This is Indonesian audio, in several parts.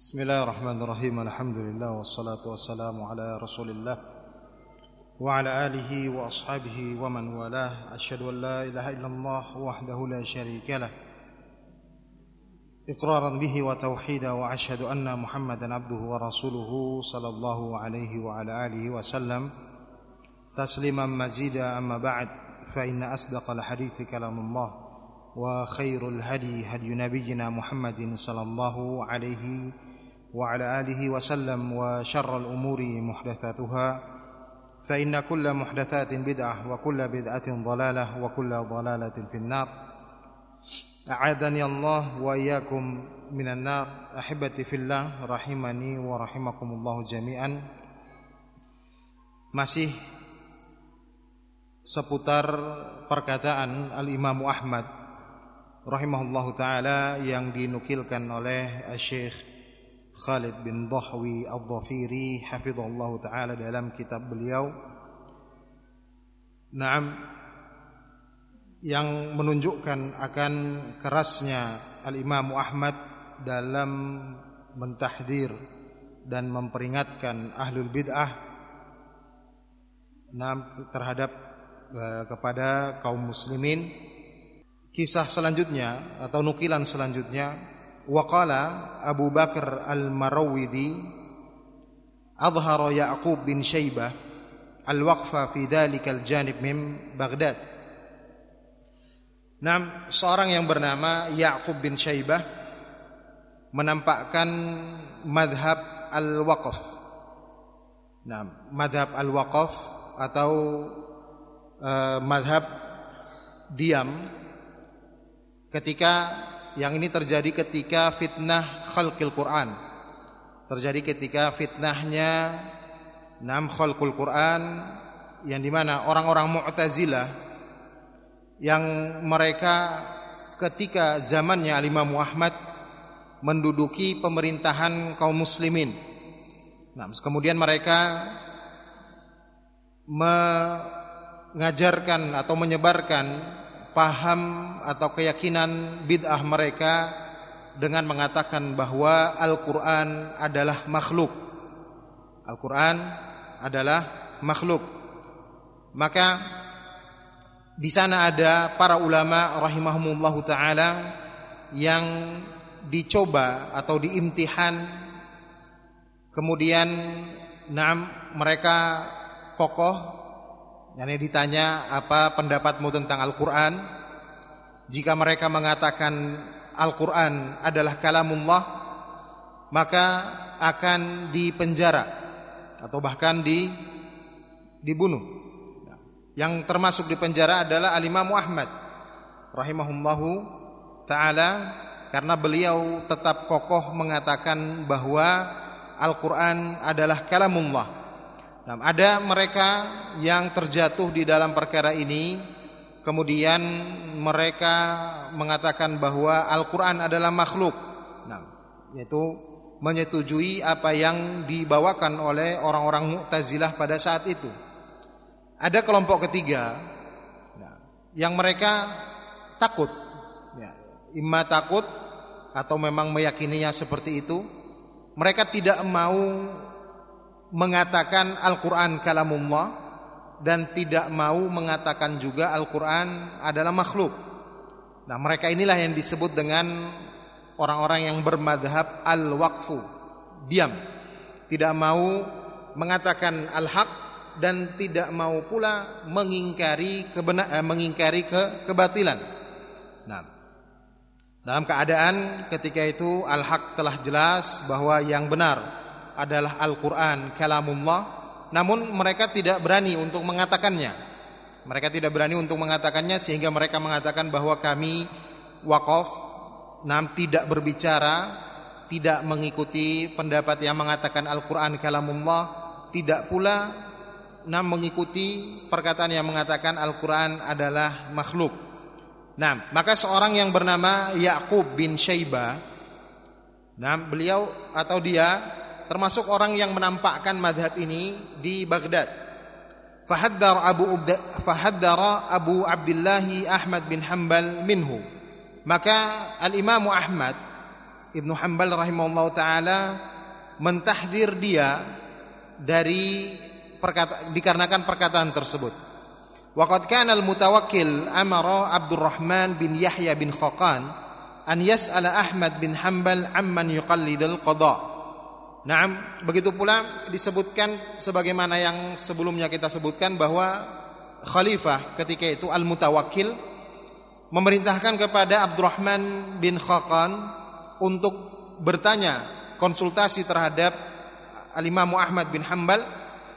بسم الله الرحمن الرحيم الحمد لله والصلاة والسلام على رسول الله وعلى آله وأصحابه ومن والاه أشهد أن لا إله إلا الله وحده لا شريك له إقرارا به وتوحيدا وأشهد أن محمدا عبده ورسوله صلى الله عليه وعلى آله وسلم تسليما مزيدا أما بعد فإن أصدق الحديث كلام الله وخير الهدي هدي نبينا محمد صلى الله عليه وعلى آله وسلم وشر الأمور محدثاتها فإن كل محدثات بدعة وكل بدعة ضلالة وكل ضلالة في النار. أعاذني الله وإياكم من النار. أحبتي في الله رحمني ورحمكم الله جميعا. Masih seputar perkataan Al-Imam Ahmad rahimahullahu taala yang dinukilkan oleh Syekh Khalid bin Dhahwi Al-Dhafiri hafizahullah taala dalam kitab beliau. Naam yang menunjukkan akan kerasnya Al-Imam Ahmad dalam mentahdir dan memperingatkan ahlul bid'ah terhadap uh, kepada kaum muslimin. Kisah selanjutnya atau nukilan selanjutnya waqala Abu Bakar Al-Marawidi adhara Ya'qub bin Syaibah al-waqfa fi dhalikal janib min Baghdad Nah, seorang yang bernama Ya'qub bin Syaibah menampakkan madhab al-waqaf. Nah, madhab al-waqaf atau uh, madhab diam ketika yang ini terjadi ketika fitnah khalqil Quran. Terjadi ketika fitnahnya nam khalqul Quran yang di mana orang-orang Mu'tazilah yang mereka ketika zamannya Imam Muhammad menduduki pemerintahan kaum muslimin. Nah, kemudian mereka mengajarkan atau menyebarkan paham atau keyakinan bid'ah mereka dengan mengatakan bahwa Al-Qur'an adalah makhluk. Al-Qur'an adalah makhluk. Maka di sana ada para ulama rahimahumullah taala yang dicoba atau diimtihan kemudian nah mereka kokoh yang ditanya apa pendapatmu tentang Al-Qur'an jika mereka mengatakan Al-Qur'an adalah kalamullah maka akan dipenjara atau bahkan di dibunuh yang termasuk di penjara adalah Al-Imam Ahmad rahimahullahu taala karena beliau tetap kokoh mengatakan bahwa Al-Qur'an adalah kalamullah. Nah, ada mereka yang terjatuh di dalam perkara ini kemudian mereka mengatakan bahwa Al-Qur'an adalah makhluk. Nah, yaitu menyetujui apa yang dibawakan oleh orang-orang Mu'tazilah pada saat itu. Ada kelompok ketiga nah, yang mereka takut, ya, imma takut atau memang meyakininya seperti itu. Mereka tidak mau mengatakan Al-Quran kalamullah dan tidak mau mengatakan juga Al-Quran adalah makhluk. Nah mereka inilah yang disebut dengan orang-orang yang bermadhab al-waqfu, diam, tidak mau mengatakan al-haq dan tidak mau pula mengingkari kebenar eh, mengingkari ke kebatilan. Nah, dalam keadaan ketika itu al-haq telah jelas bahwa yang benar adalah Al-Qur'an kalamullah, namun mereka tidak berani untuk mengatakannya. Mereka tidak berani untuk mengatakannya sehingga mereka mengatakan bahwa kami wakaf nam tidak berbicara, tidak mengikuti pendapat yang mengatakan Al-Qur'an kalamullah, tidak pula nah mengikuti perkataan yang mengatakan Al-Quran adalah makhluk. Nah, maka seorang yang bernama Yakub bin Syaibah, nah beliau atau dia termasuk orang yang menampakkan madhab ini di Baghdad. Fahaddar Abu Fahaddara Abu Abdullah Ahmad bin Hanbal minhu. Maka Al Imam Ahmad Ibnu Hanbal rahimahullah taala mentahdir dia dari perkata, dikarenakan perkataan tersebut. Waqad kana al-mutawakkil amara Abdurrahman bin Yahya bin Khaqan an yas'ala Ahmad bin Hanbal amman yuqallidul qada. Naam, begitu pula disebutkan sebagaimana yang sebelumnya kita sebutkan bahwa khalifah ketika itu al-mutawakkil memerintahkan kepada Abdurrahman bin Khaqan untuk bertanya konsultasi terhadap Al-Imam Ahmad bin Hambal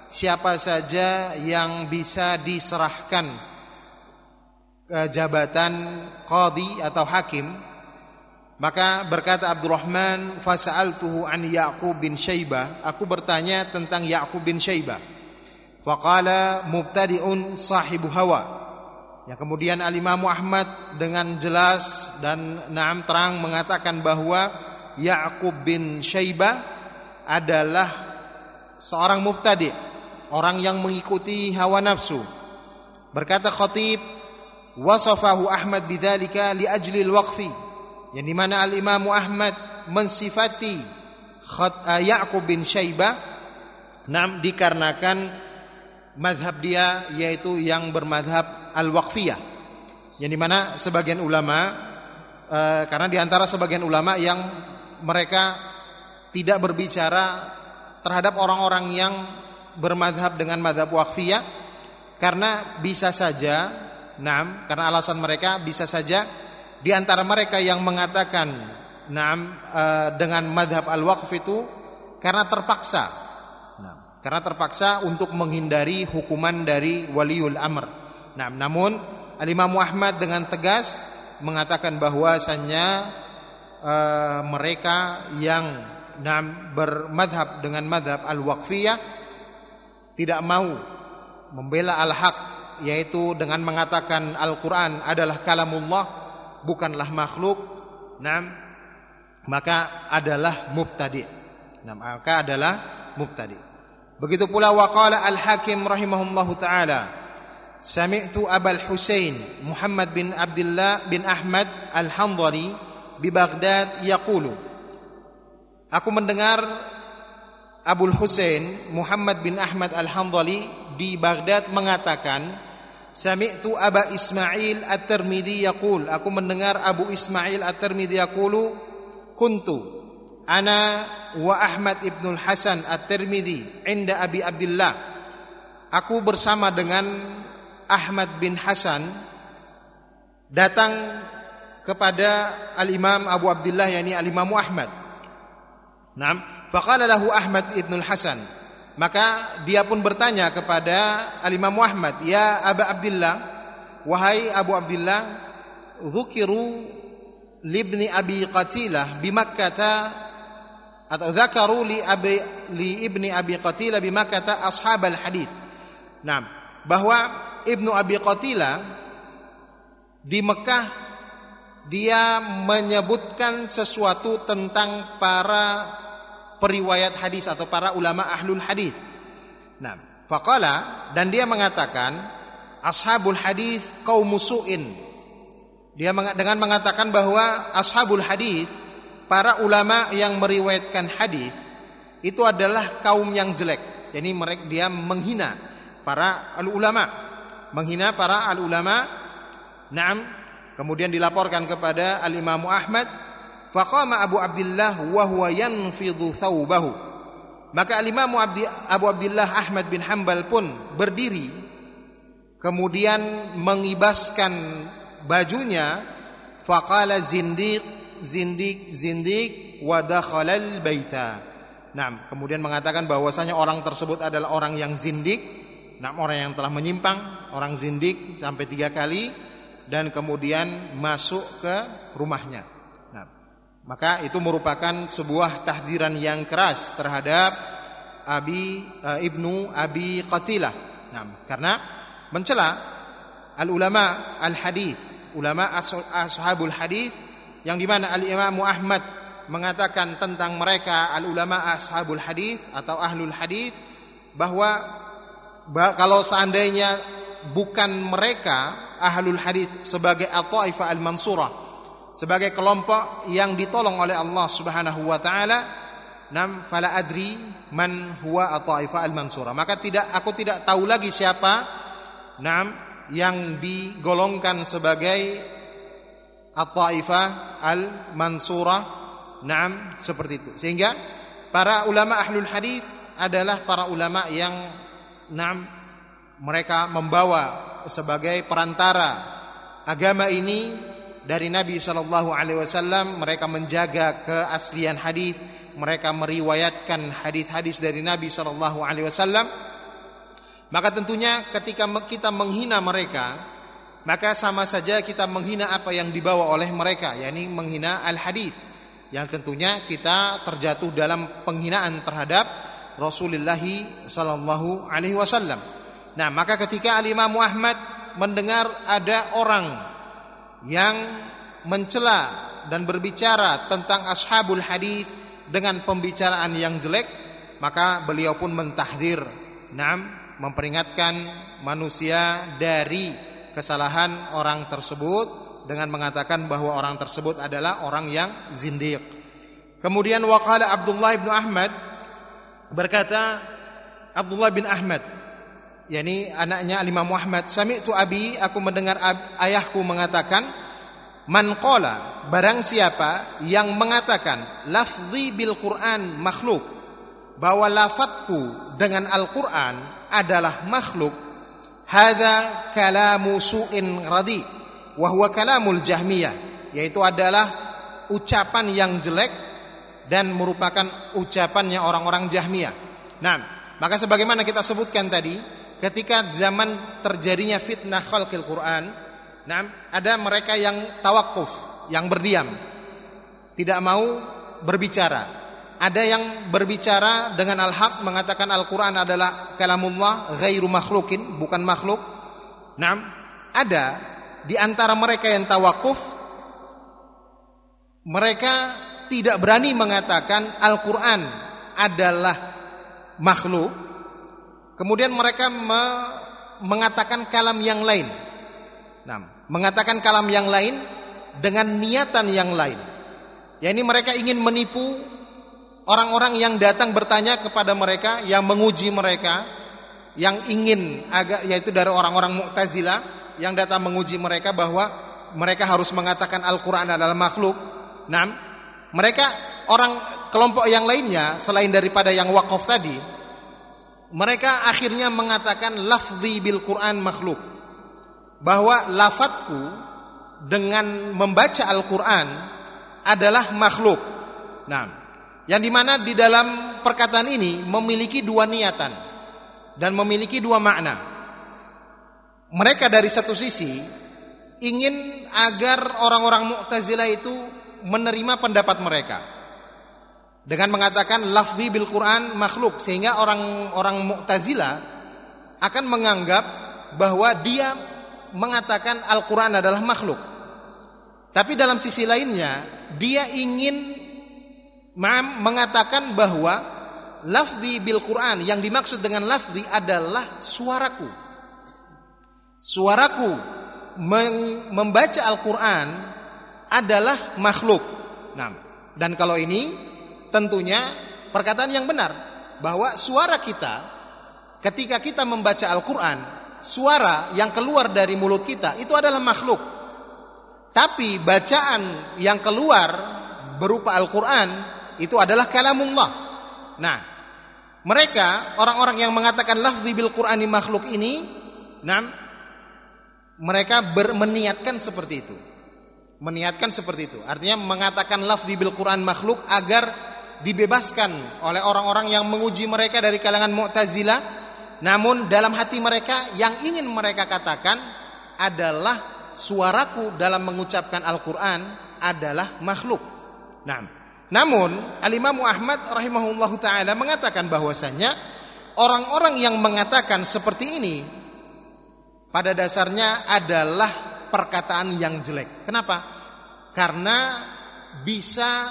siapa saja yang bisa diserahkan ke jabatan qadi atau hakim maka berkata Abdurrahman fasa'altuhu an Ya'qub bin Syaibah aku bertanya tentang Ya'qub bin Syaibah faqala mubtadi'un sahibu hawa yang kemudian Al-Imam Ahmad dengan jelas dan naam terang mengatakan bahwa Ya'qub bin Syaibah adalah seorang mubtadi, orang yang mengikuti hawa nafsu. Berkata khatib, wasafahu Ahmad bidzalika li ajli al-waqfi. Yang di mana Al-Imam Ahmad mensifati eh, Ya'qub bin Syaibah nam dikarenakan madhab dia yaitu yang bermadhab al-waqfiyah. Yang di mana sebagian ulama e, karena di antara sebagian ulama yang mereka tidak berbicara terhadap orang-orang yang bermadhab dengan madhab waqfiyah karena bisa saja Naam, karena alasan mereka bisa saja di antara mereka yang mengatakan e, dengan madhab al-waqf itu karena terpaksa. Naam, karena terpaksa untuk menghindari hukuman dari waliul amr. Nah, namun Al-Imam Ahmad dengan tegas mengatakan bahwasannya uh, mereka yang nam bermadhab dengan madhab al-waqfiyah tidak mau membela al-haq yaitu dengan mengatakan Al-Quran adalah kalamullah bukanlah makhluk nam maka adalah mubtadi. Nah, maka adalah mubtadi. Begitu pula waqala al-hakim rahimahullahu taala Sami'tu Abul Husain Muhammad bin Abdullah bin Ahmad Al-Handali di Baghdad yaqulu. Aku mendengar Abul Husain Muhammad bin Ahmad Al-Handali di Baghdad mengatakan Sami'tu Aba Ismail At-Tirmidzi yaqul Aku mendengar Abu Ismail At-Tirmidzi yaqulu kuntu ana wa Ahmad ibn Hasan At-Tirmidzi inda Abi Abdullah Aku bersama dengan Ahmad bin Hasan datang kepada Al-Imam Abu Abdullah yakni Al-Imam Ahmad. Naam, faqala lahu Ahmad ibn Hasan. Maka dia pun bertanya kepada Al-Imam Ahmad, "Ya Abu Abdullah, wahai Abu Abdullah, dzukiru libni Abi Qatilah bi Makkah atau zakaru li abi li ibni Abi Qatilah bi Makkah ashab al-hadis." Naam, bahwa Ibnu Abi Qatila di Mekah dia menyebutkan sesuatu tentang para periwayat hadis atau para ulama ahlul hadis. Nah, faqala dan dia mengatakan ashabul hadis kaum musuin. Dia dengan mengatakan bahwa ashabul hadis para ulama yang meriwayatkan hadis itu adalah kaum yang jelek. Jadi mereka dia menghina para ulama menghina para al ulama. Naam. Kemudian dilaporkan kepada al Imam Ahmad, faqama Abu Abdullah wa huwa yanfidhu thawbahu. Maka Imam Abu Abdullah Ahmad bin Hambal pun berdiri kemudian mengibaskan bajunya faqala zindiq zindiq zindiq wa baita. Nah, kemudian mengatakan bahwasanya orang tersebut adalah orang yang zindik enam orang yang telah menyimpang, orang zindik sampai tiga kali dan kemudian masuk ke rumahnya. Maka itu merupakan sebuah tahdiran yang keras terhadap Abi e, ibnu Abi Qatilah. Nah, karena mencela al ulama al hadis, ulama ashabul hadis yang di mana al Imam Ahmad mengatakan tentang mereka al ulama ashabul hadis atau ahlul hadis bahwa kalau seandainya bukan mereka ahlul hadis sebagai al-taifah al-mansurah sebagai kelompok yang ditolong oleh Allah Subhanahu wa taala nam fala adri man huwa at-taifah al-mansura. Maka tidak aku tidak tahu lagi siapa nam yang digolongkan sebagai at-taifah al-mansura nam seperti itu. Sehingga para ulama ahlul hadis adalah para ulama yang nam mereka membawa sebagai perantara agama ini dari Nabi Shallallahu Alaihi Wasallam mereka menjaga keaslian hadis mereka meriwayatkan hadis-hadis dari Nabi Shallallahu Alaihi Wasallam maka tentunya ketika kita menghina mereka maka sama saja kita menghina apa yang dibawa oleh mereka yakni menghina al hadis yang tentunya kita terjatuh dalam penghinaan terhadap Rasulullah Shallallahu Alaihi Wasallam. Nah maka ketika Al Imam Muhammad mendengar ada orang yang mencela dan berbicara tentang ashabul hadis dengan pembicaraan yang jelek maka beliau pun mentahdir. Nam memperingatkan manusia dari kesalahan orang tersebut dengan mengatakan bahwa orang tersebut adalah orang yang zindiq. Kemudian waqala Abdullah bin Ahmad berkata Abdullah bin Ahmad yakni anaknya Imam Muhammad sami'tu abi aku mendengar ayahku mengatakan man qala barang siapa yang mengatakan lafzi bil Quran makhluk bahwa lafadzku dengan Al-Qur'an adalah makhluk hadza kalamu su'in radi wa huwa kalamul jahmiyah yaitu adalah ucapan yang jelek dan merupakan ucapannya orang-orang Jahmiyah. Nah, maka sebagaimana kita sebutkan tadi, ketika zaman terjadinya fitnah khalqil Quran, nah, ada mereka yang tawakuf, yang berdiam, tidak mau berbicara. Ada yang berbicara dengan al-haq mengatakan Al-Quran adalah kalamullah ghairu makhlukin, bukan makhluk. Nah, ada di antara mereka yang tawakuf, mereka tidak berani mengatakan Al-Quran adalah makhluk Kemudian mereka me mengatakan kalam yang lain. Nah, mengatakan kalam yang lain dengan niatan yang lain. Ya ini mereka ingin menipu orang-orang yang datang bertanya kepada mereka, yang menguji mereka, yang ingin agar yaitu dari orang-orang Mu'tazilah yang datang menguji mereka bahwa mereka harus mengatakan Al-Qur'an adalah makhluk. Nah, mereka orang kelompok yang lainnya selain daripada yang wakaf tadi mereka akhirnya mengatakan lafzi bil Quran makhluk bahwa lafadku dengan membaca Al-Quran adalah makhluk. Nah, yang di mana di dalam perkataan ini memiliki dua niatan dan memiliki dua makna. Mereka dari satu sisi ingin agar orang-orang Mu'tazilah itu menerima pendapat mereka dengan mengatakan lafzi bil Quran makhluk sehingga orang-orang Mu'tazilah akan menganggap bahwa dia mengatakan Al-Qur'an adalah makhluk. Tapi dalam sisi lainnya dia ingin mengatakan bahwa lafzi bil Quran yang dimaksud dengan lafzi adalah suaraku. Suaraku membaca Al-Qur'an adalah makhluk. Nah, dan kalau ini tentunya perkataan yang benar bahwa suara kita ketika kita membaca Al-Qur'an, suara yang keluar dari mulut kita itu adalah makhluk. Tapi bacaan yang keluar berupa Al-Qur'an itu adalah kalamullah. Nah, mereka orang-orang yang mengatakan lafzi bil Qur'ani makhluk ini, nah mereka bermeniatkan seperti itu. Meniatkan seperti itu. Artinya mengatakan lafzi bil Quran makhluk agar dibebaskan oleh orang-orang yang menguji mereka dari kalangan Mu'tazilah namun dalam hati mereka yang ingin mereka katakan adalah suaraku dalam mengucapkan Al-Qur'an adalah makhluk. Nah, namun Al-Imam Ahmad rahimahullahu taala mengatakan bahwasanya orang-orang yang mengatakan seperti ini pada dasarnya adalah perkataan yang jelek. Kenapa? Karena bisa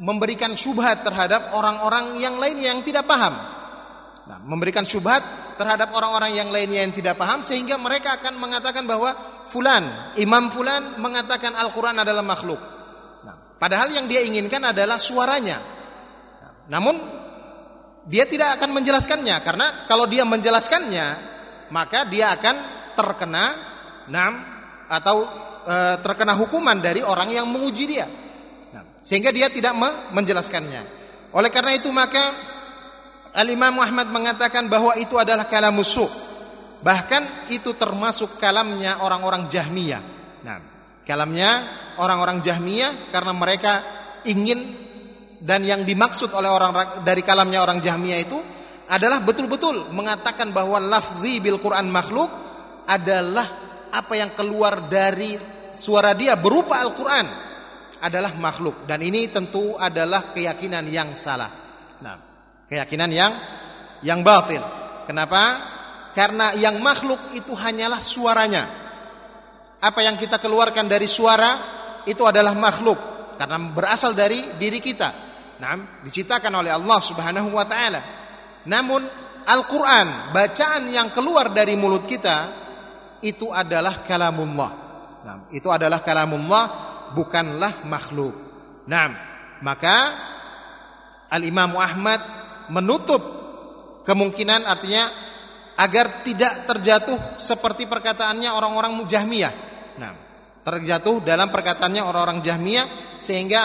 memberikan syubhat terhadap orang-orang yang lain yang tidak paham. Nah, memberikan syubhat terhadap orang-orang yang lainnya yang tidak paham sehingga mereka akan mengatakan bahwa fulan, imam fulan mengatakan Al-Qur'an adalah makhluk. Nah, padahal yang dia inginkan adalah suaranya. Nah, namun dia tidak akan menjelaskannya karena kalau dia menjelaskannya maka dia akan terkena nam atau e, terkena hukuman dari orang yang menguji dia. Sehingga dia tidak menjelaskannya. Oleh karena itu maka Al-Imam Muhammad mengatakan bahwa itu adalah kalam musuh. Bahkan itu termasuk kalamnya orang-orang Jahmiyah. Nah, kalamnya orang-orang Jahmiyah karena mereka ingin dan yang dimaksud oleh orang dari kalamnya orang Jahmiyah itu adalah betul-betul mengatakan bahwa lafzi bil Quran makhluk adalah apa yang keluar dari suara dia berupa Al-Quran adalah makhluk dan ini tentu adalah keyakinan yang salah. Nah, keyakinan yang yang batil. Kenapa? Karena yang makhluk itu hanyalah suaranya. Apa yang kita keluarkan dari suara itu adalah makhluk karena berasal dari diri kita. Nah, diciptakan oleh Allah Subhanahu wa taala. Namun Al-Qur'an, bacaan yang keluar dari mulut kita itu adalah kalamullah. Nah, itu adalah kalamullah bukanlah makhluk. Nah, maka Al-Imam Ahmad menutup kemungkinan artinya agar tidak terjatuh seperti perkataannya orang-orang Jahmiyah. Nah, terjatuh dalam perkataannya orang-orang Jahmiyah sehingga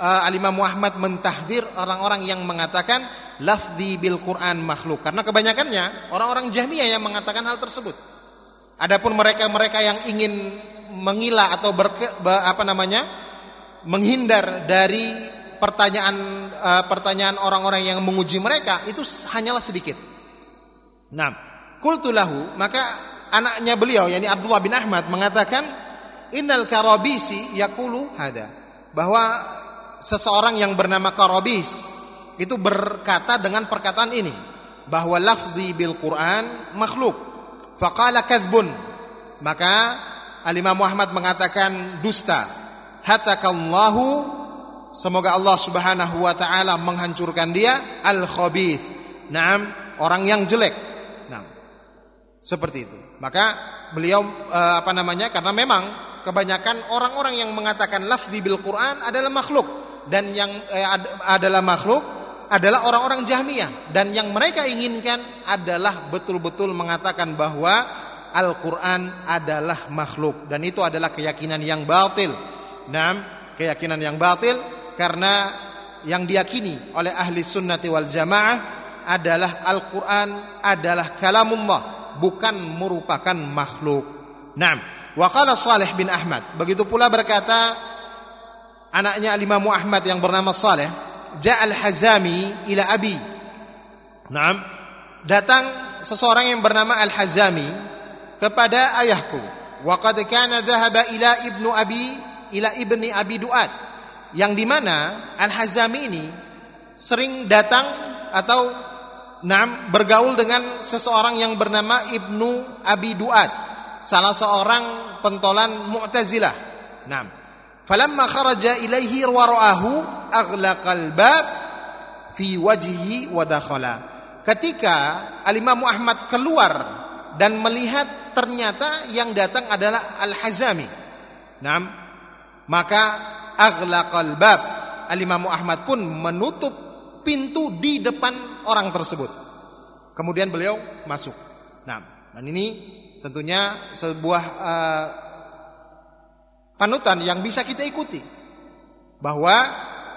uh, Al-Imam Muhammad mentahdir orang-orang yang mengatakan lafzi bil Quran makhluk karena kebanyakannya orang-orang Jahmiyah yang mengatakan hal tersebut. Adapun mereka-mereka yang ingin mengira atau berke, apa namanya? menghindar dari pertanyaan uh, pertanyaan orang-orang yang menguji mereka itu hanyalah sedikit. Nah, kultulahu maka anaknya beliau yakni Abdullah bin Ahmad mengatakan innal karabisi yaqulu hada bahwa seseorang yang bernama Karabis itu berkata dengan perkataan ini bahwa lafzi bil Quran makhluk faqala kadzbun maka Al-Imam Muhammad mengatakan dusta hatakallahu Semoga Allah Subhanahu wa taala menghancurkan dia al-khabith. Naam, orang yang jelek. Nah, seperti itu. Maka beliau eh, apa namanya? Karena memang kebanyakan orang-orang yang mengatakan lafzi bil Quran adalah makhluk dan yang eh, adalah makhluk adalah orang-orang Jahmiyah dan yang mereka inginkan adalah betul-betul mengatakan bahwa Al-Qur'an adalah makhluk dan itu adalah keyakinan yang batil. Nah, keyakinan yang batil karena yang diyakini oleh ahli sunnati wal jamaah adalah Al-Quran adalah kalamullah bukan merupakan makhluk. Naam. Wa qala Salih bin Ahmad. Begitu pula berkata anaknya Imam Ahmad yang bernama Saleh, Ja'al Hazami ila Abi. Naam. Datang seseorang yang bernama Al-Hazami kepada ayahku. Wa qad kana dhahaba ila ibnu Abi ila ibni Abi Duat yang di mana Al-Hazami ini sering datang atau nam bergaul dengan seseorang yang bernama Ibnu Abi Duat, salah seorang pentolan Mu'tazilah. Nam. Falamma kharaja ilaihi wa ra'ahu aghlaqal bab fi wajhihi wa dakhala. Ketika Al-Imam Ahmad keluar dan melihat ternyata yang datang adalah Al-Hazami. Nam. Maka aghlaqal bab. Al-Imam Ahmad pun menutup pintu di depan orang tersebut. Kemudian beliau masuk. Nah, dan ini tentunya sebuah uh, panutan yang bisa kita ikuti. Bahwa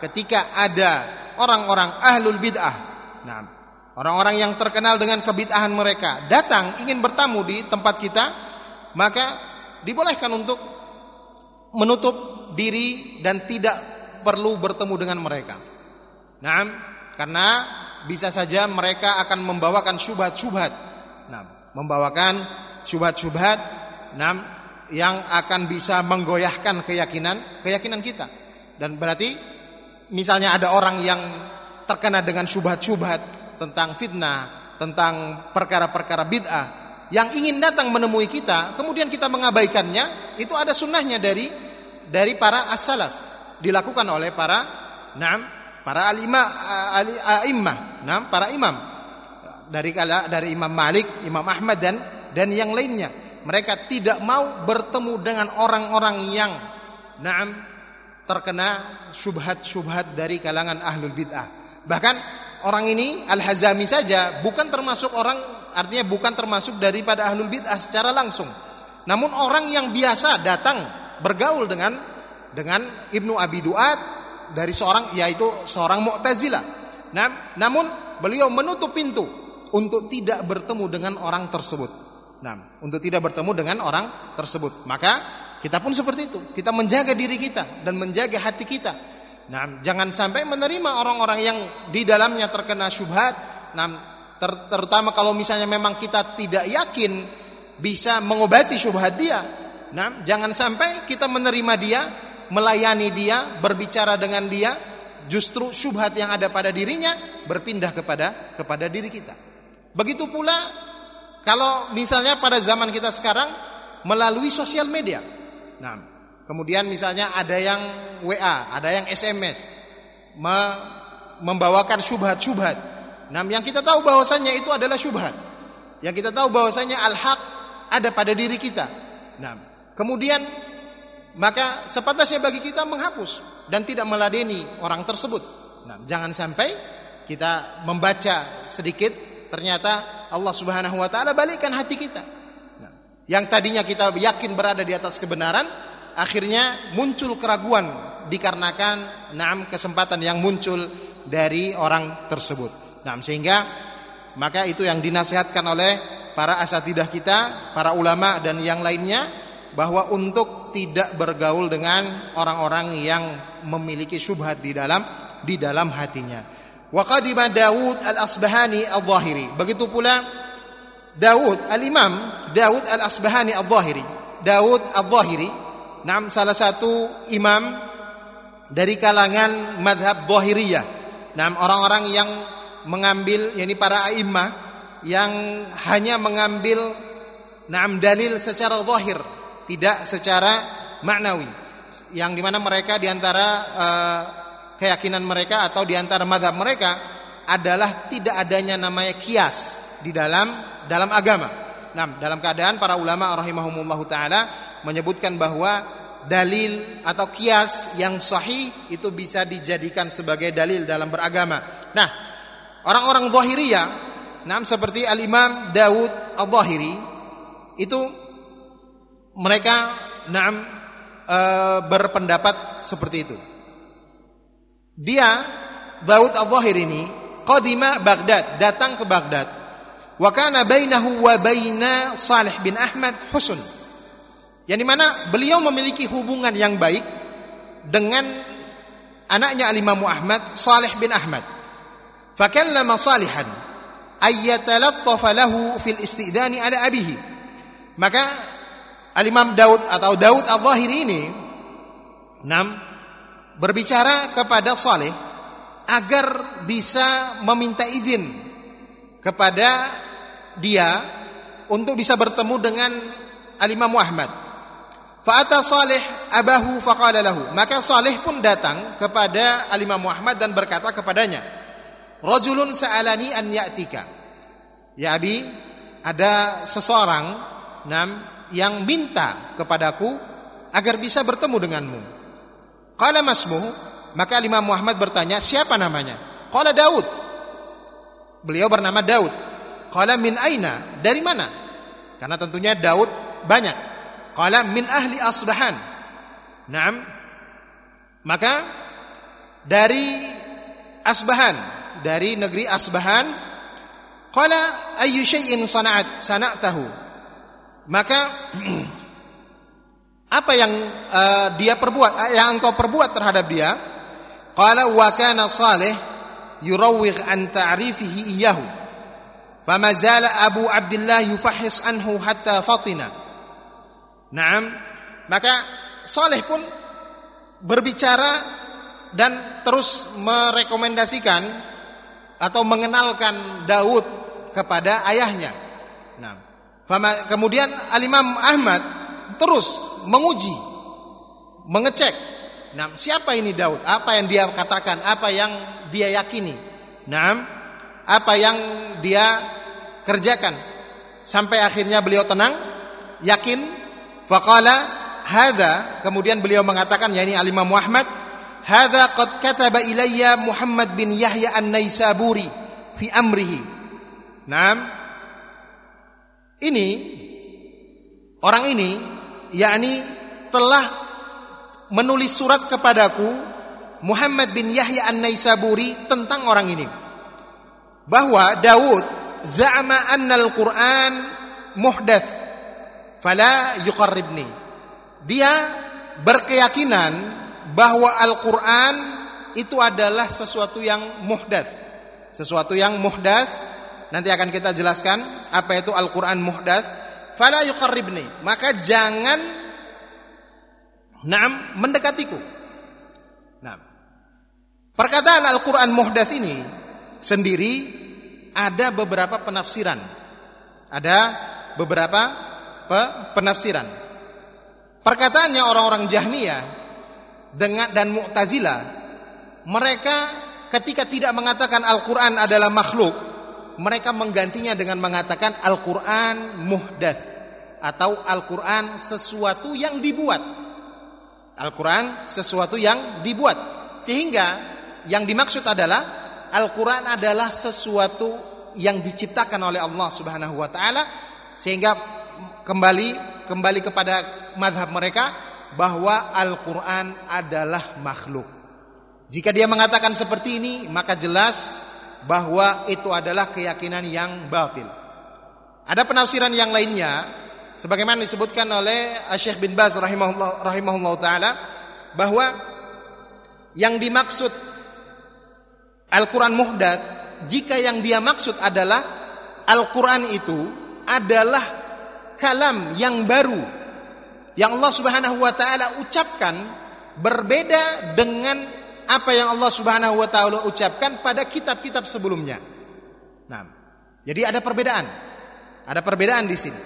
ketika ada orang-orang ahlul bid'ah, nah, orang-orang yang terkenal dengan kebid'ahan mereka datang ingin bertamu di tempat kita, maka dibolehkan untuk menutup diri dan tidak perlu bertemu dengan mereka. Nah, karena bisa saja mereka akan membawakan syubhat-syubhat. Nah, membawakan syubhat-syubhat nah, yang akan bisa menggoyahkan keyakinan keyakinan kita. Dan berarti misalnya ada orang yang terkena dengan syubhat-syubhat tentang fitnah, tentang perkara-perkara bid'ah yang ingin datang menemui kita, kemudian kita mengabaikannya, itu ada sunnahnya dari dari para as-salaf. Dilakukan oleh para nam para alima a'immah nam para imam. Dari kala dari Imam Malik, Imam Ahmad dan dan yang lainnya. Mereka tidak mau bertemu dengan orang-orang yang naam terkena syubhat-syubhat dari kalangan ahlul bid'ah. Bahkan orang ini Al-Hazami saja bukan termasuk orang artinya bukan termasuk daripada ahlul bid'ah secara langsung. Namun orang yang biasa datang bergaul dengan dengan Ibnu Abi Duat dari seorang yaitu seorang Mu'tazilah. Nah, namun beliau menutup pintu untuk tidak bertemu dengan orang tersebut. Nah, untuk tidak bertemu dengan orang tersebut. Maka kita pun seperti itu. Kita menjaga diri kita dan menjaga hati kita. Nah, jangan sampai menerima orang-orang yang di dalamnya terkena syubhat. Nah, ter terutama kalau misalnya memang kita tidak yakin bisa mengobati syubhat dia. Nah, jangan sampai kita menerima dia, melayani dia, berbicara dengan dia, justru syubhat yang ada pada dirinya berpindah kepada kepada diri kita. Begitu pula kalau misalnya pada zaman kita sekarang melalui sosial media. Nah, kemudian misalnya ada yang WA, ada yang SMS me membawakan syubhat-syubhat. Nah, yang kita tahu bahwasanya itu adalah syubhat. Yang kita tahu bahwasanya al-haq ada pada diri kita. Nah, kemudian maka sepantasnya bagi kita menghapus dan tidak meladeni orang tersebut. Nah, jangan sampai kita membaca sedikit ternyata Allah Subhanahu wa taala balikkan hati kita yang tadinya kita yakin berada di atas kebenaran akhirnya muncul keraguan dikarenakan enam kesempatan yang muncul dari orang tersebut. Nah, sehingga maka itu yang dinasihatkan oleh para asatidah kita, para ulama dan yang lainnya bahwa untuk tidak bergaul dengan orang-orang yang memiliki syubhat di dalam di dalam hatinya. Wa qadima Daud al-Asbahani al-Zahiri. Begitu pula Daud al-Imam Daud al-Asbahani al-Zahiri Daud al-Zahiri Nam salah satu imam dari kalangan madhab Zahiriyah Nam orang-orang yang mengambil yakni para a'immah yang hanya mengambil nam dalil secara zahir tidak secara maknawi yang di mana mereka di antara uh, keyakinan mereka atau di antara madhab mereka adalah tidak adanya namanya kias di dalam dalam agama. Nah, dalam keadaan para ulama rahimahumullah taala menyebutkan bahwa dalil atau kias yang sahih itu bisa dijadikan sebagai dalil dalam beragama. Nah, orang-orang zahiriyah, nah seperti Al-Imam Daud Al-Zahiri itu mereka nah e, berpendapat seperti itu. Dia Daud Al-Zahiri ini qadima Baghdad, datang ke Baghdad wa kana bainahu wa baina Salih bin Ahmad husn. Yang di mana beliau memiliki hubungan yang baik dengan anaknya Al-Imam Ahmad Salih bin Ahmad. Fakallama Salihan ayyatalattafa lahu fil istidani ala abihi. Maka Al-Imam Daud atau Daud Al-Zahiri ini enam berbicara kepada Saleh agar bisa meminta izin kepada dia untuk bisa bertemu dengan Al-Imam Muhammad. Fa'ata Salih abahu faqala lahu. Maka Salih pun datang kepada Al-Imam Muhammad dan berkata kepadanya, "Rajulun sa'alani an ya'tika." Ya Abi, ada seseorang nam yang minta kepadaku agar bisa bertemu denganmu. Qala masmuh, maka Imam Muhammad bertanya, "Siapa namanya?" Qala Daud. Beliau bernama Daud. Qala min aina? Dari mana? Karena tentunya Daud banyak. Qala min ahli Asbahan. Naam. Maka dari Asbahan, dari negeri Asbahan, qala ayyu syai'in sana'at sana'tahu. Maka apa yang uh, dia perbuat, yang engkau perbuat terhadap dia? Qala wa kana Salih yurawwigh an ta'rifihi iyyahu. Fama zala Abu Abdullah yufahis anhu hatta fatina. Naam, maka Saleh pun berbicara dan terus merekomendasikan atau mengenalkan Daud kepada ayahnya. Nah, kemudian Al-Imam Ahmad terus menguji, mengecek. Nah, siapa ini Daud? Apa yang dia katakan? Apa yang dia yakini? Nah, apa yang dia kerjakan sampai akhirnya beliau tenang yakin faqala hadza. Kemudian beliau mengatakan yakni Al Imam Muhammad hadza qad kataba ilayya Muhammad bin Yahya An-Naisaburi fi amrihi. Naam. Ini orang ini yakni telah menulis surat kepadaku Muhammad bin Yahya An-Naisaburi tentang orang ini. Bahwa Daud za'ama anna al-Qur'an muhdats fala yuqarribni. Dia berkeyakinan bahwa Al-Qur'an itu adalah sesuatu yang muhdats sesuatu yang muhdats nanti akan kita jelaskan apa itu Al-Qur'an muhdats fala yuqarribni. Maka jangan Naam mendekatiku. Nah, perkataan Al-Quran muhdats ini sendiri ada beberapa penafsiran. Ada beberapa penafsiran. Perkataannya orang-orang Jahmiyah dengan dan Mu'tazilah, mereka ketika tidak mengatakan Al-Quran adalah makhluk, mereka menggantinya dengan mengatakan Al-Quran muhdats atau Al-Quran sesuatu yang dibuat. Al-Quran sesuatu yang dibuat Sehingga yang dimaksud adalah Al-Quran adalah sesuatu yang diciptakan oleh Allah subhanahu wa ta'ala Sehingga kembali kembali kepada madhab mereka Bahwa Al-Quran adalah makhluk. Jika dia mengatakan seperti ini Maka jelas bahwa itu adalah keyakinan yang batil. Ada penafsiran yang lainnya sebagaimana disebutkan oleh Syekh bin Baz rahimahullah rahimahullah taala bahwa yang dimaksud Al-Qur'an muhdats jika yang dia maksud adalah Al-Qur'an itu adalah kalam yang baru yang Allah Subhanahu wa taala ucapkan berbeda dengan apa yang Allah Subhanahu wa taala ucapkan pada kitab-kitab sebelumnya. Nah, jadi ada perbedaan. Ada perbedaan di sini.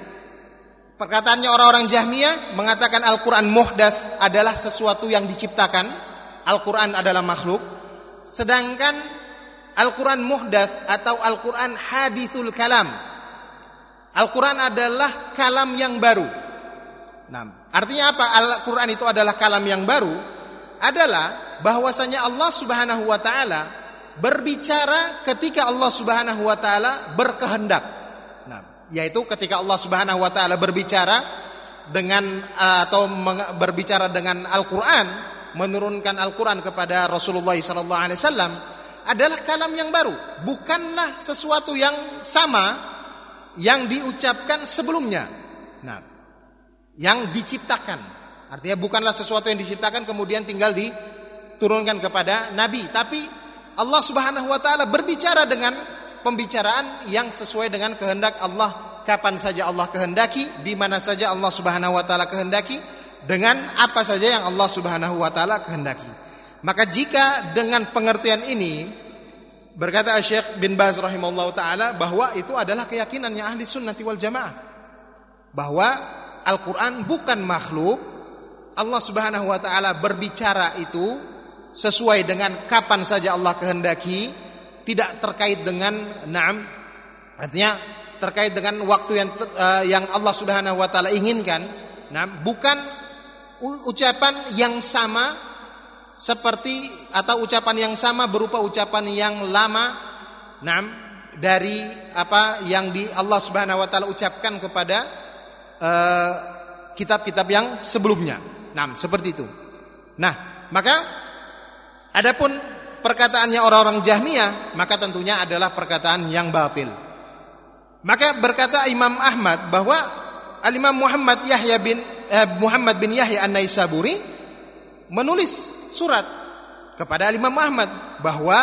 Perkataannya orang-orang Jahmiyah mengatakan Al-Quran muhdats adalah sesuatu yang diciptakan. Al-Quran adalah makhluk. Sedangkan Al-Quran muhdats atau Al-Quran hadithul kalam. Al-Quran adalah kalam yang baru. Nah, artinya apa? Al-Quran itu adalah kalam yang baru. Adalah bahwasanya Allah subhanahu wa ta'ala berbicara ketika Allah subhanahu wa ta'ala berkehendak yaitu ketika Allah Subhanahu wa taala berbicara dengan atau berbicara dengan Al-Qur'an, menurunkan Al-Qur'an kepada Rasulullah wasallam adalah kalam yang baru, bukanlah sesuatu yang sama yang diucapkan sebelumnya. Nah, yang diciptakan. Artinya bukanlah sesuatu yang diciptakan kemudian tinggal diturunkan kepada nabi, tapi Allah Subhanahu wa taala berbicara dengan pembicaraan yang sesuai dengan kehendak Allah kapan saja Allah kehendaki, di mana saja Allah Subhanahu wa taala kehendaki, dengan apa saja yang Allah Subhanahu wa taala kehendaki. Maka jika dengan pengertian ini berkata Syekh bin Baz rahimahullah taala bahwa itu adalah keyakinannya ahli sunnati wal jamaah. Bahwa Al-Qur'an bukan makhluk, Allah Subhanahu wa taala berbicara itu sesuai dengan kapan saja Allah kehendaki. Tidak terkait dengan naam artinya terkait dengan waktu yang uh, yang Allah Subhanahu wa taala inginkan. Bukan ucapan yang sama seperti atau ucapan yang sama berupa ucapan yang lama nah dari apa yang di Allah Subhanahu wa taala ucapkan kepada eh, kitab-kitab uh, yang sebelumnya. Nah, seperti itu. Nah, maka adapun perkataannya orang-orang Jahmiyah, maka tentunya adalah perkataan yang batil. Maka berkata Imam Ahmad bahwa Al-Imam Muhammad Yahya bin eh, Muhammad bin Yahya An-Naisaburi menulis surat kepada Al-Imam Ahmad bahwa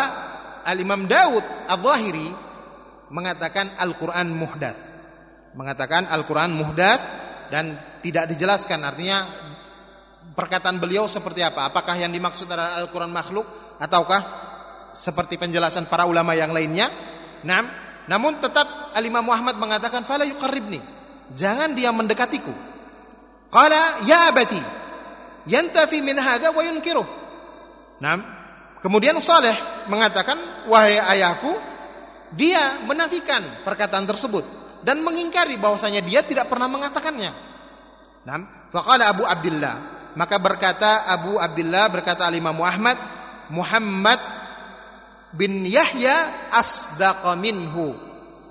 Al-Imam Daud Al-Zahiri mengatakan Al-Qur'an muhdats. Mengatakan Al-Qur'an muhdats dan tidak dijelaskan artinya perkataan beliau seperti apa? Apakah yang dimaksud adalah Al-Qur'an makhluk ataukah seperti penjelasan para ulama yang lainnya? Nah, namun tetap Al-Imam Muhammad mengatakan fala yuqarribni. Jangan dia mendekatiku. Qala ya abati yantafi min hadza wa yunkiruh. Nah, kemudian Saleh mengatakan wahai ayahku dia menafikan perkataan tersebut dan mengingkari bahwasanya dia tidak pernah mengatakannya. Nam, faqala Abu Abdullah, maka berkata Abu Abdullah berkata Al-Imam Muhammad, Muhammad bin Yahya asdaqa minhu.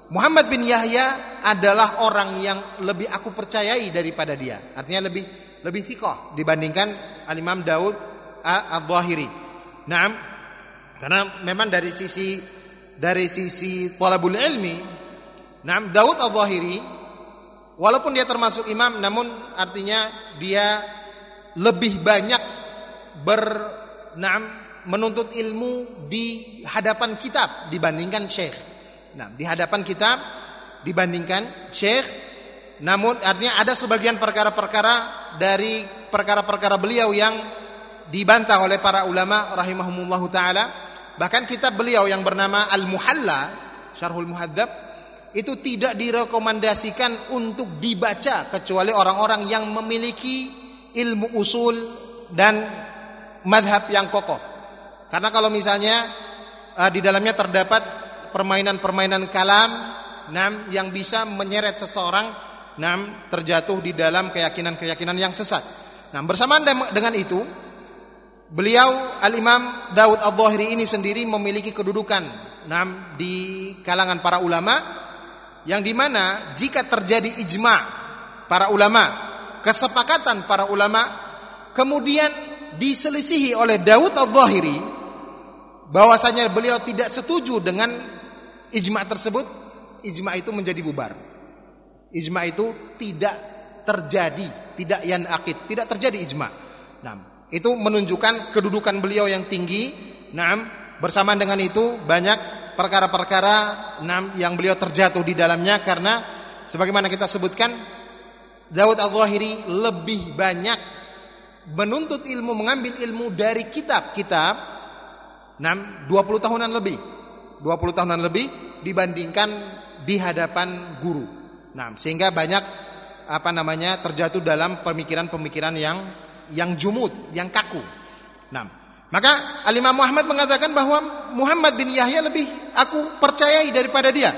Muhammad bin Yahya adalah orang yang lebih aku percayai daripada dia. Artinya lebih lebih sikoh dibandingkan Al-Imam Daud Al-Zahiri. Naam. Karena memang dari sisi dari sisi talabul ilmi, naam Daud Al-Zahiri walaupun dia termasuk imam namun artinya dia lebih banyak ber naam menuntut ilmu di hadapan kitab dibandingkan syekh. Nah, di hadapan kitab dibandingkan syekh namun artinya ada sebagian perkara-perkara dari perkara-perkara beliau yang dibantah oleh para ulama rahimahumullahu taala. Bahkan kitab beliau yang bernama Al-Muhalla, Syarhul Muhadzab itu tidak direkomendasikan untuk dibaca kecuali orang-orang yang memiliki ilmu usul dan madhab yang kokoh. Karena kalau misalnya uh, di dalamnya terdapat permainan-permainan kalam, nam yang bisa menyeret seseorang nam terjatuh di dalam keyakinan-keyakinan yang sesat. Nah, bersamaan dengan itu, beliau Al-Imam Daud Al-Dhahiri ini sendiri memiliki kedudukan nam di kalangan para ulama yang di mana jika terjadi ijma para ulama, kesepakatan para ulama, kemudian diselisihi oleh Daud Al-Dhahiri bahwasanya beliau tidak setuju dengan ijma tersebut, ijma itu menjadi bubar. Ijma itu tidak terjadi, tidak yan akid, tidak terjadi ijma. Nah, itu menunjukkan kedudukan beliau yang tinggi. Nah, bersamaan dengan itu banyak perkara-perkara nah, yang beliau terjatuh di dalamnya karena sebagaimana kita sebutkan Daud Al-Zahiri lebih banyak menuntut ilmu, mengambil ilmu dari kitab-kitab 6 20 tahunan lebih. 20 tahunan lebih dibandingkan di hadapan guru. Nah, sehingga banyak apa namanya terjatuh dalam pemikiran-pemikiran yang yang jumud, yang kaku. Nah, maka Alimah Muhammad mengatakan bahwa Muhammad bin Yahya lebih aku percayai daripada dia.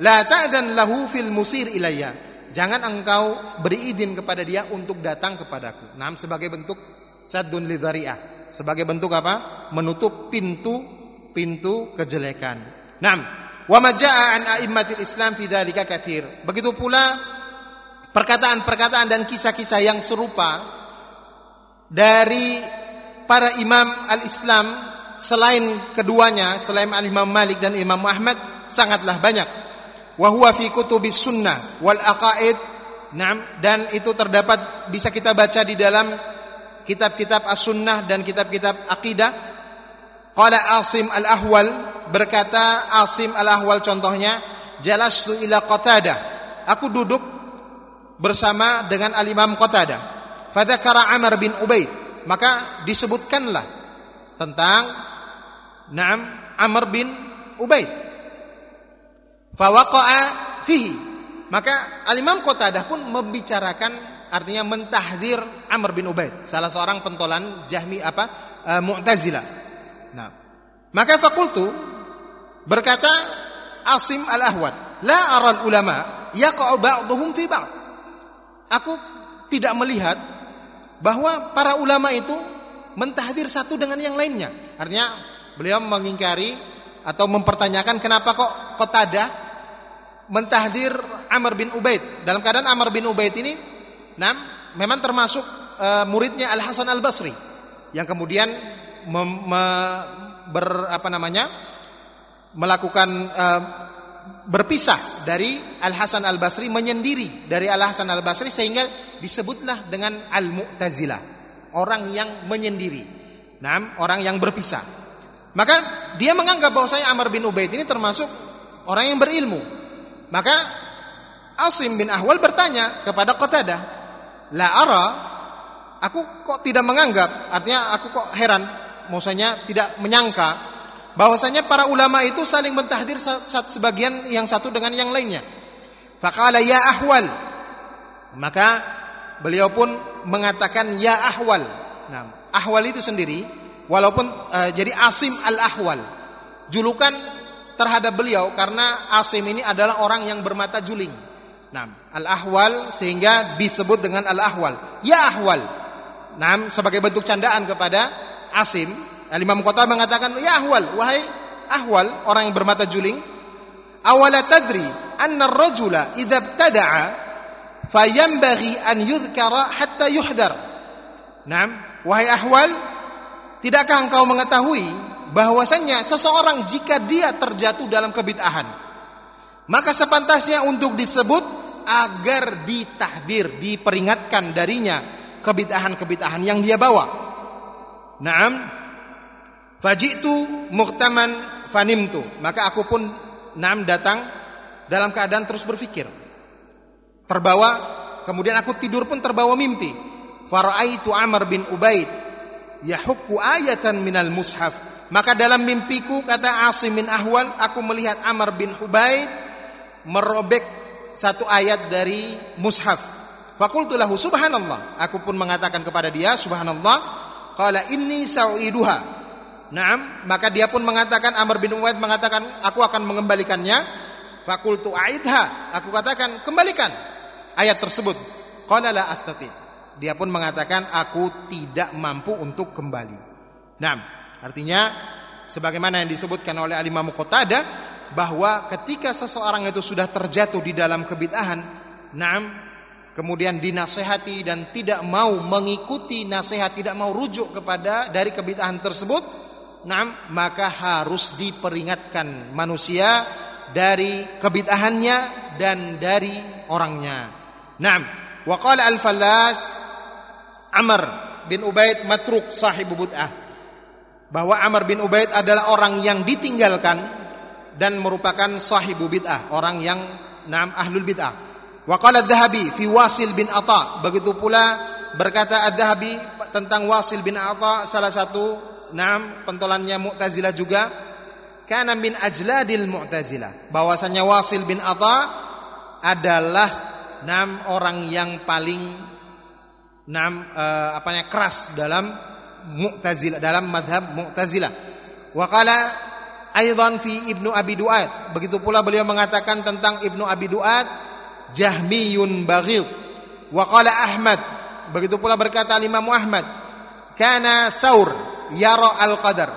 La ta'dan lahu fil musir ilayya. Jangan engkau beri izin kepada dia untuk datang kepadaku. Nah, sebagai bentuk saddun lidhari'ah sebagai bentuk apa? Menutup pintu pintu kejelekan. Naam. Wa majaa an a'immatil Islam fi dzalika katsir. Begitu pula perkataan-perkataan dan kisah-kisah yang serupa dari para imam al-Islam selain keduanya, selain al-Imam Malik dan Imam Ahmad sangatlah banyak. Wa huwa fi kutubis sunnah wal aqaid. Dan itu terdapat bisa kita baca di dalam kitab-kitab as-sunnah dan kitab-kitab akidah. Qala Asim al-Ahwal berkata Asim al-Ahwal contohnya jalastu ila Qatadah. Aku duduk bersama dengan al-Imam Qatadah. Fadzakara Amr bin Ubaid. Maka disebutkanlah tentang Naam Amr bin Ubaid. Fawaqa'a fihi. Maka al-Imam Qatadah pun membicarakan artinya mentahdir Amr bin Ubaid, salah seorang pentolan Jahmi apa e, Mu'tazilah. Nah, maka fakultu berkata Asim al-Ahwad, la aral ulama yaqa'u ba'dhum fi ba'd. Aku tidak melihat bahwa para ulama itu mentahdir satu dengan yang lainnya. Artinya beliau mengingkari atau mempertanyakan kenapa kok Qatadah mentahdir Amr bin Ubaid. Dalam keadaan Amr bin Ubaid ini Nah, memang termasuk uh, muridnya Al Hasan Al Basri yang kemudian mem, me, ber, apa namanya melakukan uh, berpisah dari Al Hasan Al Basri menyendiri dari Al Hasan Al Basri sehingga disebutlah dengan Al Mu'tazilah orang yang menyendiri. Nah, orang yang berpisah. Maka dia menganggap bahwa saya Amr bin Ubaid ini termasuk orang yang berilmu. Maka Asim bin Ahwal bertanya kepada Qatadah, la ara aku kok tidak menganggap artinya aku kok heran maksudnya tidak menyangka bahwasanya para ulama itu saling mentahdir sebagian yang satu dengan yang lainnya. Faqala ya ahwal. Maka beliau pun mengatakan ya ahwal. Nah ahwal itu sendiri walaupun uh, jadi asim al ahwal julukan terhadap beliau karena asim ini adalah orang yang bermata juling. Nah, al-ahwal sehingga disebut dengan al-ahwal. Ya ahwal. Nah, sebagai bentuk candaan kepada Asim, Al-Imam Qata mengatakan, "Ya ahwal, wahai ahwal, orang yang bermata juling, awala tadri anna ar-rajula idza ibtada'a fayanbaghi an yudhkara hatta yuhdar." Nah, wahai ahwal, tidakkah engkau mengetahui bahwasanya seseorang jika dia terjatuh dalam kebid'ahan, maka sepantasnya untuk disebut agar ditahdir, diperingatkan darinya kebid'ahan-kebid'ahan yang dia bawa. Naam. Fajitu muhtaman fanimtu. Maka aku pun naam datang dalam keadaan terus berpikir. Terbawa, kemudian aku tidur pun terbawa mimpi. Faraitu Amr bin Ubaid yahukku ayatan minal mushaf. Maka dalam mimpiku kata Asim bin Ahwal, aku melihat Amr bin Ubaid merobek satu ayat dari mushaf. Fakultu lahu subhanallah. Aku pun mengatakan kepada dia subhanallah. Qala inni sau'iduha. Naam, maka dia pun mengatakan Amr bin Uwaid mengatakan aku akan mengembalikannya. Fakultu aidha. Aku katakan kembalikan ayat tersebut. Qala la astati. Dia pun mengatakan aku tidak mampu untuk kembali. Naam, artinya sebagaimana yang disebutkan oleh Al-Imam Qatadah bahwa ketika seseorang itu sudah terjatuh di dalam kebid'ahan, naam, kemudian dinasehati dan tidak mau mengikuti nasihat, tidak mau rujuk kepada dari kebid'ahan tersebut, naam, maka harus diperingatkan manusia dari kebid'ahannya dan dari orangnya. Naam, wa qala al-Fallas Amr bin Ubaid matruk sahibu bid'ah bahwa Amr bin Ubaid adalah orang yang ditinggalkan dan merupakan sahibu bid'ah, orang yang nam ahlul bid'ah. Wa qala adz-Dzahabi fi Wasil bin Atha, begitu pula berkata adz-Dzahabi tentang Wasil bin Atha salah satu nam pentolannya Mu'tazilah juga kana min ajladil Mu'tazilah. Bahwasanya Wasil bin Atha adalah nam orang yang paling nam uh, apanya keras dalam Mu'tazilah dalam madhab Mu'tazilah. Wa qala fi Ibnu Abi Duat. Begitu pula beliau mengatakan tentang Ibnu Abi Duat Jahmiyun baghid. Wa Ahmad. Begitu pula berkata Imam Ahmad, kana Thaur yara al-qadar.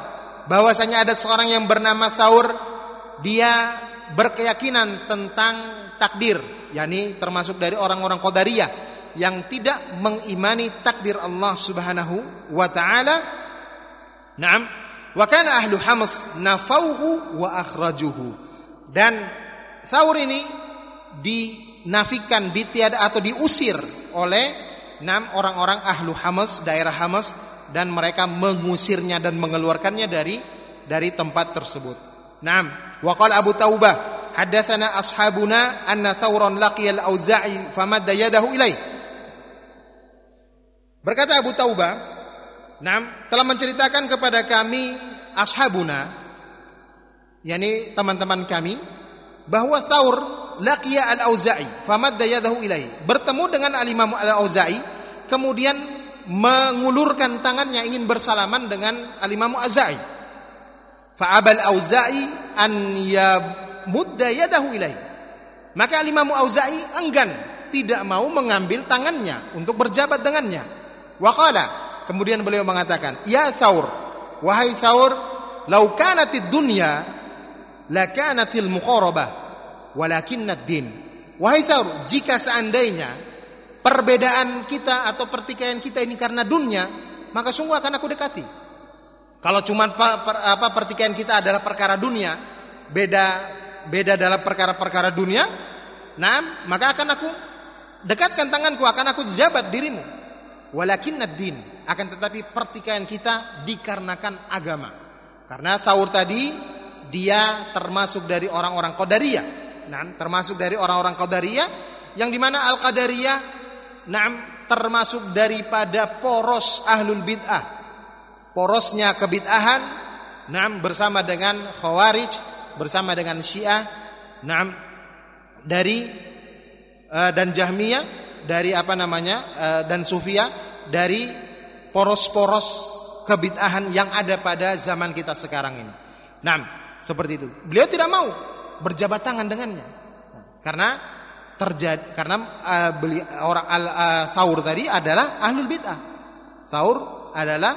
Bahwasanya ada seorang yang bernama Thaur, dia berkeyakinan tentang takdir, yakni termasuk dari orang-orang Qadariyah yang tidak mengimani takdir Allah Subhanahu wa taala. Naam, Wa kana ahlu Hamas nafauhu wa akhrajuhu. Dan Thawr ini dinafikan, ditiada atau diusir oleh enam orang-orang ahlu Hamas, daerah Hamas dan mereka mengusirnya dan mengeluarkannya dari dari tempat tersebut. Naam, wa qala Abu Taubah, hadatsana ashabuna anna Thawran laqiya al-Auza'i famadda yadahu ilaih. Berkata Abu Taubah, Nah, telah menceritakan kepada kami ashabuna yakni teman-teman kami bahwa Thaur laqiya al-Auza'i famadda yadahu ilaihi bertemu dengan al-Imam al-Auza'i kemudian mengulurkan tangannya ingin bersalaman dengan al-Imam Auza'i fa abal Auza'i an yamudda yadahu ilaihi maka al-Imam Auza'i enggan tidak mau mengambil tangannya untuk berjabat dengannya. Waqala Kemudian beliau mengatakan, "Ya Thaur, wahai Thaur, lau kanatid dunya lakanatil muqarabah walakinnad din." Wahai Thaur, jika seandainya perbedaan kita atau pertikaian kita ini karena dunia, maka sungguh akan aku dekati. Kalau cuma apa pertikaian kita adalah perkara dunia, beda beda dalam perkara-perkara dunia, nah maka akan aku dekatkan tanganku akan aku jabat dirimu. Walakinnad din, akan tetapi pertikaian kita dikarenakan agama. Karena Thaur tadi dia termasuk dari orang-orang Qadariyah. Nah, termasuk dari orang-orang Qadariyah yang di mana Al-Qadariyah nah, termasuk daripada poros ahlul bid'ah. Porosnya kebid'ahan nah, bersama dengan Khawarij, bersama dengan Syiah, nah, dari uh, dan Jahmiyah, dari apa namanya? Uh, dan Sufiyah dari poros-poros kebid'ahan yang ada pada zaman kita sekarang ini. Nah, seperti itu. Beliau tidak mau berjabat tangan dengannya. Karena terjadi karena uh, beli orang al uh, Thaur tadi adalah ahlul bid'ah. Thaur adalah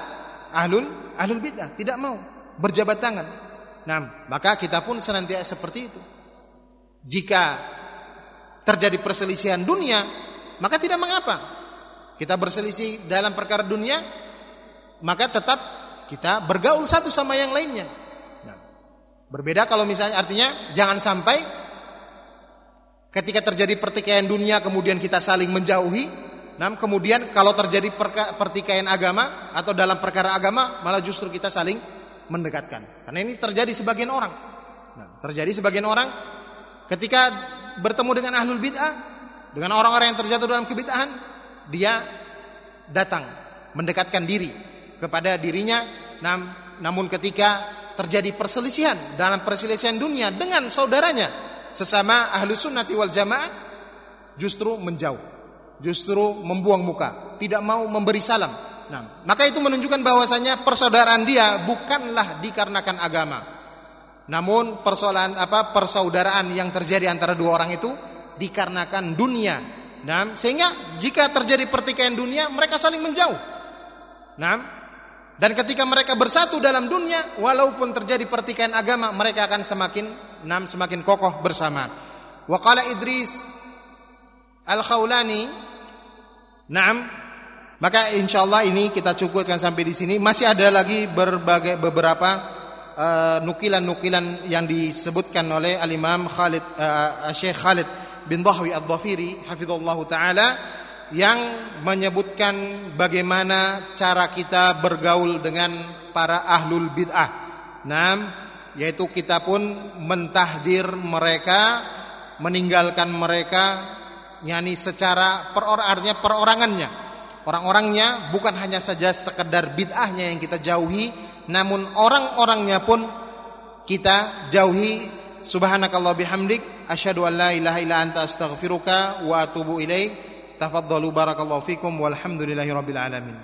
ahlul ahlul bid'ah, tidak mau berjabat tangan. Nah, maka kita pun senantiasa seperti itu. Jika terjadi perselisihan dunia, maka tidak mengapa. Kita berselisih dalam perkara dunia, maka tetap kita bergaul satu sama yang lainnya. Nah, berbeda kalau misalnya artinya jangan sampai ketika terjadi pertikaian dunia kemudian kita saling menjauhi, nah kemudian kalau terjadi pertikaian agama atau dalam perkara agama malah justru kita saling mendekatkan. Karena ini terjadi sebagian orang. Nah, terjadi sebagian orang ketika bertemu dengan ahlul bid'ah, dengan orang-orang yang terjatuh dalam kebid'ahan, dia datang mendekatkan diri kepada dirinya. Nam, namun ketika terjadi perselisihan dalam perselisihan dunia dengan saudaranya sesama ahlu sunnati wal jamaah justru menjauh, justru membuang muka, tidak mau memberi salam, Nah, maka itu menunjukkan bahwasanya persaudaraan dia bukanlah dikarenakan agama. Namun persoalan apa persaudaraan yang terjadi antara dua orang itu dikarenakan dunia. Nah, sehingga jika terjadi pertikaian dunia, mereka saling menjauh. Nah, dan ketika mereka bersatu dalam dunia, walaupun terjadi pertikaian agama, mereka akan semakin nam semakin kokoh bersama. Waqala Idris Al-Khawlani, "Na'am, maka insya Allah ini kita cukupkan sampai di sini. Masih ada lagi berbagai beberapa uh, nukilan-nukilan uh, yang disebutkan oleh Al Imam Khalid uh, Syekh Khalid bin Dhahwi Ad-Dhafiri hafizallahu taala yang menyebutkan bagaimana cara kita bergaul dengan para ahlul bid'ah. Nah, yaitu kita pun mentahdir mereka, meninggalkan mereka, yakni secara peror artinya perorangannya Orang-orangnya bukan hanya saja sekedar bid'ahnya yang kita jauhi, namun orang-orangnya pun kita jauhi. Subhanakallah bihamdik, asyhadu an la ilaha illa anta astaghfiruka wa atubu ilaik. Tafaddalu barakallahu fikum walhamdulillahi rabbil alamin.